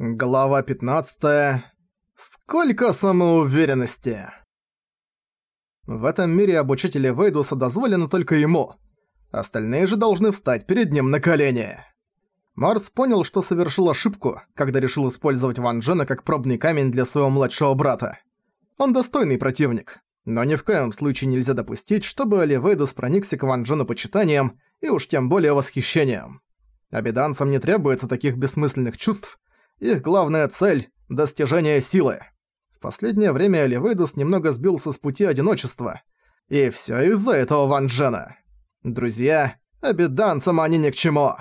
Глава 15. Сколько самоуверенности! В этом мире обучители Вейдуса дозволено только ему. Остальные же должны встать перед ним на колени. Марс понял, что совершил ошибку, когда решил использовать Ван Джена как пробный камень для своего младшего брата. Он достойный противник, но ни в коем случае нельзя допустить, чтобы Али Вейдус проникся к Ван Джену почитанием и уж тем более восхищением. Обиданцам не требуется таких бессмысленных чувств, их главная цель – достижение силы. В последнее время Эливейдус немного сбился с пути одиночества. И всё из-за этого Ван Джена. Друзья, обиданцам они ни к чему.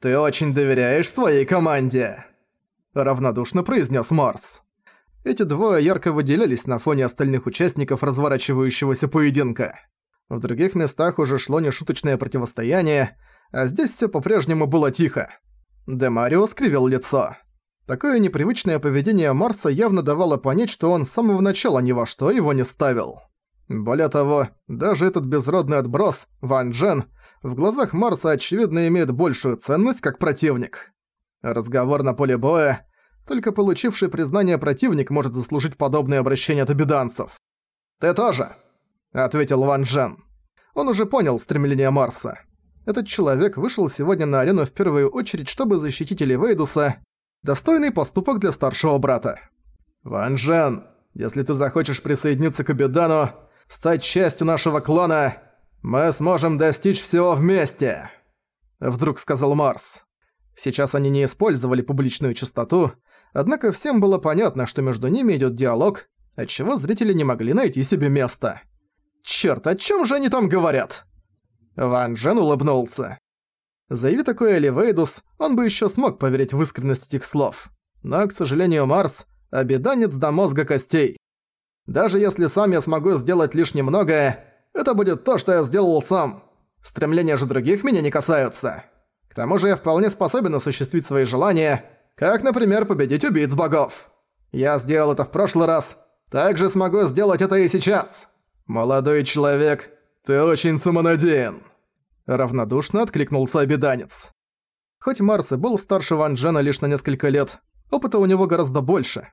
«Ты очень доверяешь своей команде», – равнодушно произнес Марс. Эти двое ярко выделялись на фоне остальных участников разворачивающегося поединка. В других местах уже шло нешуточное противостояние, а здесь всё по-прежнему было тихо. Демарио скривил лицо. Такое непривычное поведение Марса явно давало понять, что он с самого начала ни во что его не ставил. Более того, даже этот безродный отброс, Ван Джен, в глазах Марса очевидно имеет большую ценность как противник. Разговор на поле боя, только получивший признание противник может заслужить подобное обращение от обиданцев. «Ты тоже», — ответил Ван Джен. Он уже понял стремление Марса. Этот человек вышел сегодня на арену в первую очередь, чтобы защитить Эливейдуса, Достойный поступок для старшего брата. «Ван Жен, если ты захочешь присоединиться к Абидану, стать частью нашего клана, мы сможем достичь всего вместе!» Вдруг сказал Марс. Сейчас они не использовали публичную частоту, однако всем было понятно, что между ними идет диалог, отчего зрители не могли найти себе места. «Чёрт, о чем же они там говорят?» Ван Джен улыбнулся. Заяви такое Эливейдус, он бы еще смог поверить в искренность этих слов. Но, к сожалению, Марс – обеданец до мозга костей. Даже если сам я смогу сделать лишь немного, это будет то, что я сделал сам. Стремления же других меня не касаются. К тому же я вполне способен осуществить свои желания, как, например, победить убийц богов. Я сделал это в прошлый раз, также смогу сделать это и сейчас. Молодой человек, ты очень самонадеян. Равнодушно откликнулся обеданец. Хоть Марс и был старше Ван Джена лишь на несколько лет, опыта у него гораздо больше.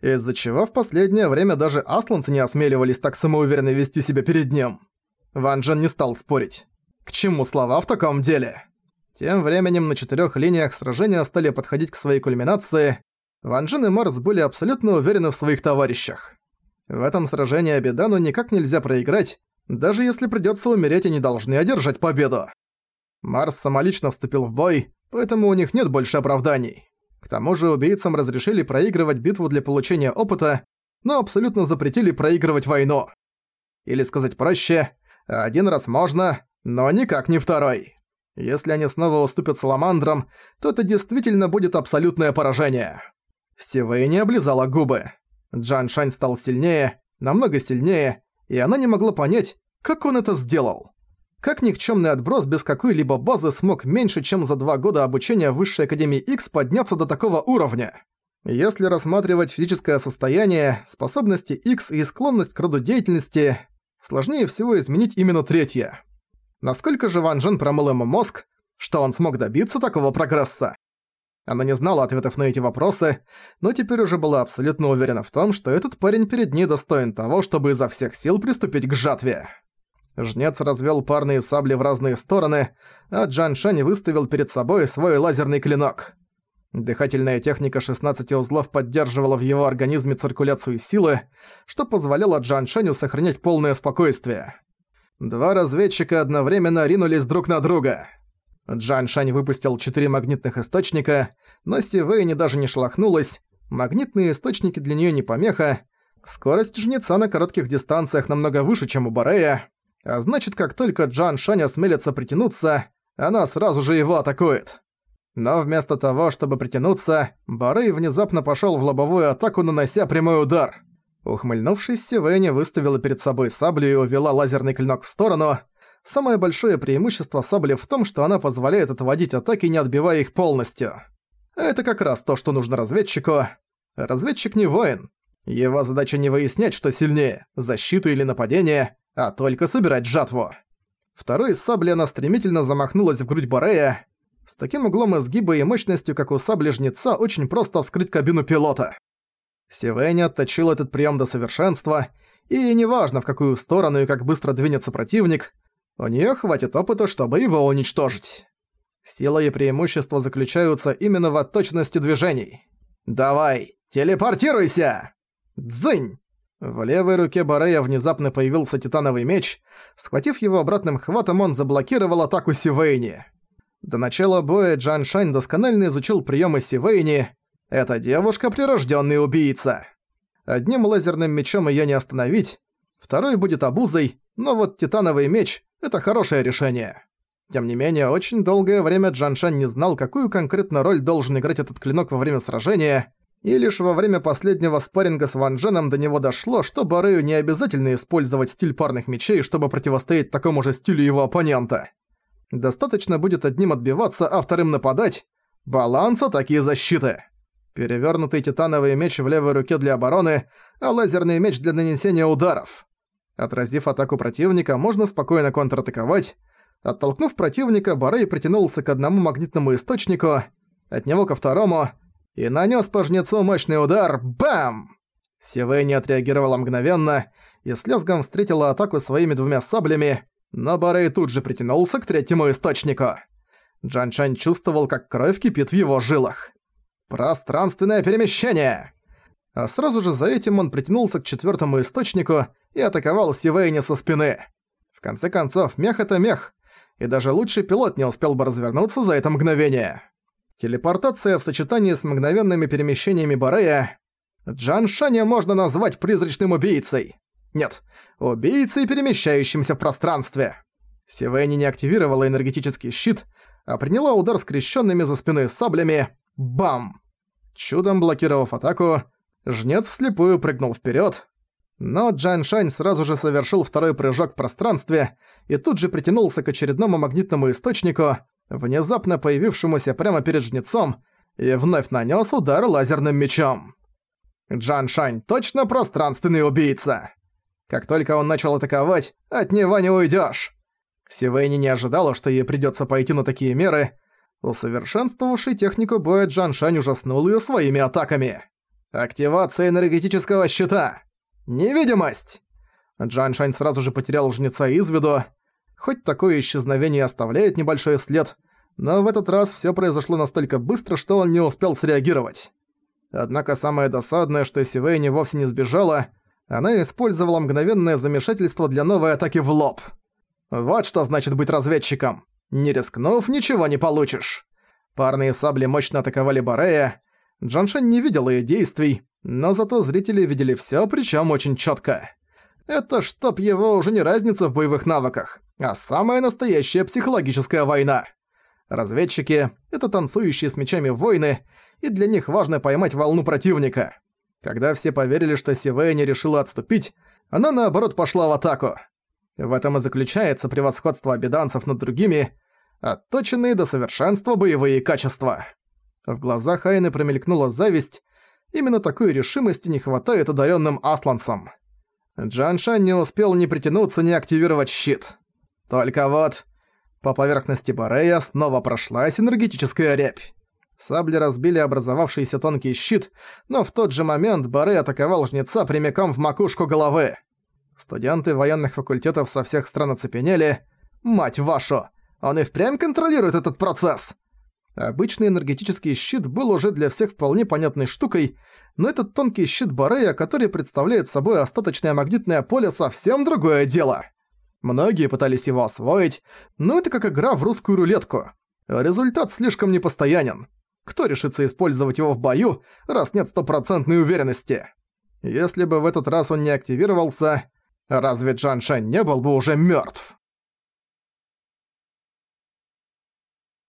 Из-за чего в последнее время даже асланцы не осмеливались так самоуверенно вести себя перед ним. Ван Джен не стал спорить. К чему слова в таком деле? Тем временем на четырёх линиях сражения стали подходить к своей кульминации. Ван Джен и Марс были абсолютно уверены в своих товарищах. В этом сражении Абидану никак нельзя проиграть, даже если придётся умереть, они должны одержать победу. Марс самолично вступил в бой, поэтому у них нет больше оправданий. К тому же убийцам разрешили проигрывать битву для получения опыта, но абсолютно запретили проигрывать войну. Или сказать проще, один раз можно, но никак не второй. Если они снова уступят Саламандрам, то это действительно будет абсолютное поражение. Сивэй не облизала губы. Джан Шань стал сильнее, намного сильнее, и она не могла понять, как он это сделал. Как никчемный отброс без какой-либо базы смог меньше, чем за два года обучения в Высшей Академии X подняться до такого уровня? Если рассматривать физическое состояние, способности X и склонность к роду деятельности, сложнее всего изменить именно третье. Насколько же Ван Джен промыл ему мозг, что он смог добиться такого прогресса? Она не знала ответов на эти вопросы, но теперь уже была абсолютно уверена в том, что этот парень перед ней достоин того, чтобы изо всех сил приступить к жатве. Жнец развел парные сабли в разные стороны, а Джан Шань выставил перед собой свой лазерный клинок. Дыхательная техника 16 узлов поддерживала в его организме циркуляцию силы, что позволяло Джан Шаню сохранять полное спокойствие. Два разведчика одновременно ринулись друг на друга – Джан Шань выпустил четыре магнитных источника, но Сивэйни даже не шелохнулась. Магнитные источники для неё не помеха. Скорость жнеца на коротких дистанциях намного выше, чем у Барея. А значит, как только Джан Шань осмелится притянуться, она сразу же его атакует. Но вместо того, чтобы притянуться, Барей внезапно пошёл в лобовую атаку, нанося прямой удар. Ухмыльнувшись, Сивэйни выставила перед собой саблю и увела лазерный клинок в сторону – Самое большое преимущество сабли в том, что она позволяет отводить атаки, не отбивая их полностью. Это как раз то, что нужно разведчику. Разведчик не воин. Его задача не выяснять, что сильнее, защита или нападение, а только собирать жатву. Второй саблей она стремительно замахнулась в грудь Борея. С таким углом изгиба и мощностью, как у сабли-жнеца, очень просто вскрыть кабину пилота. Сивэнь отточил этот прием до совершенства, и неважно, в какую сторону и как быстро двинется противник, у нее хватит опыта, чтобы его уничтожить. Сила и преимущество заключаются именно в отточенности движений. «Давай, телепортируйся!» «Дзынь!» В левой руке Барея внезапно появился титановый меч. Схватив его обратным хватом, он заблокировал атаку Сивейни. До начала боя Джан Шань досконально изучил приемы Сивейни. Эта девушка – прирожденный убийца. Одним лазерным мечом ее не остановить, второй будет обузой, но вот титановый меч – это хорошее решение. Тем не менее, очень долгое время Джан Шань не знал, какую конкретно роль должен играть этот клинок во время сражения, и лишь во время последнего спарринга с Ван Дженом до него дошло, что Барею не обязательно использовать стиль парных мечей, чтобы противостоять такому же стилю его оппонента. Достаточно будет одним отбиваться, а вторым нападать. Баланс атаки и защиты. Перевернутый титановый меч в левой руке для обороны, а лазерный меч для нанесения ударов. Отразив атаку противника, можно спокойно контратаковать. Оттолкнув противника, Барей притянулся к одному магнитному источнику, от него ко второму, и нанес по жнецу мощный удар «Бам!». Сивэй не отреагировала мгновенно и с лязгом встретила атаку своими двумя саблями, но Барей тут же притянулся к третьему источнику. Джан Чань чувствовал, как кровь кипит в его жилах. «Пространственное перемещение!» А сразу же за этим он притянулся к четвертому источнику и атаковал Сивейни со спины. В конце концов, мех — это мех, и даже лучший пилот не успел бы развернуться за это мгновение. Телепортация в сочетании с мгновенными перемещениями Барея Джан Шаня можно назвать призрачным убийцей. Нет, убийцей, перемещающимся в пространстве. Сивэни не активировала энергетический щит, а приняла удар скрещенными за спиной саблями. Бам! Чудом блокировав атаку, жнец вслепую прыгнул вперед, но Джан Шань сразу же совершил второй прыжок в пространстве и тут же притянулся к очередному магнитному источнику, внезапно появившемуся прямо перед жнецом, и вновь нанес удар лазерным мечом. Джан Шань точно пространственный убийца. Как только он начал атаковать, от него не уйдешь. Сивейни не ожидала, что ей придется пойти на такие меры. Усовершенствовавший технику боя Джан Шань ужаснул ее своими атаками. Активация энергетического щита. Невидимость! Джан Шань сразу же потерял жнеца из виду. Хоть такое исчезновение оставляет небольшой след, но в этот раз всё произошло настолько быстро, что он не успел среагировать. Однако самое досадное, что Сивейни вовсе не сбежала, она использовала мгновенное замешательство для новой атаки в лоб. Вот что значит быть разведчиком. Не рискнув, ничего не получишь. Парные сабли мощно атаковали Барея. Джаншен не видел ее действий, но зато зрители видели всё, причём очень чётко. Это чтоб его уже не разница в боевых навыках, а самая настоящая психологическая война. Разведчики — это танцующие с мечами воины, и для них важно поймать волну противника. Когда все поверили, что Сивея не решила отступить, она наоборот пошла в атаку. В этом и заключается превосходство обеданцев над другими, отточенные до совершенства боевые качества. В глазах Айны промелькнула зависть, именно такой решимости не хватает одаренным асланцам. Джан Шан не успел ни притянуться, ни активировать щит. Только вот... По поверхности Барея снова прошлась энергетическая рябь. Сабли разбили образовавшийся тонкий щит, но в тот же момент Баре атаковал жнеца прямиком в макушку головы. Студенты военных факультетов со всех стран оцепенели. «Мать вашу! Он и впрямь контролирует этот процесс!» Обычный энергетический щит был уже для всех вполне понятной штукой, но этот тонкий щит Барея, который представляет собой остаточное магнитное поле, совсем другое дело. Многие пытались его освоить, но это как игра в русскую рулетку. Результат слишком непостоянен. Кто решится использовать его в бою, раз нет стопроцентной уверенности? Если бы в этот раз он не активировался, разве Джан Шань не был бы уже мертв?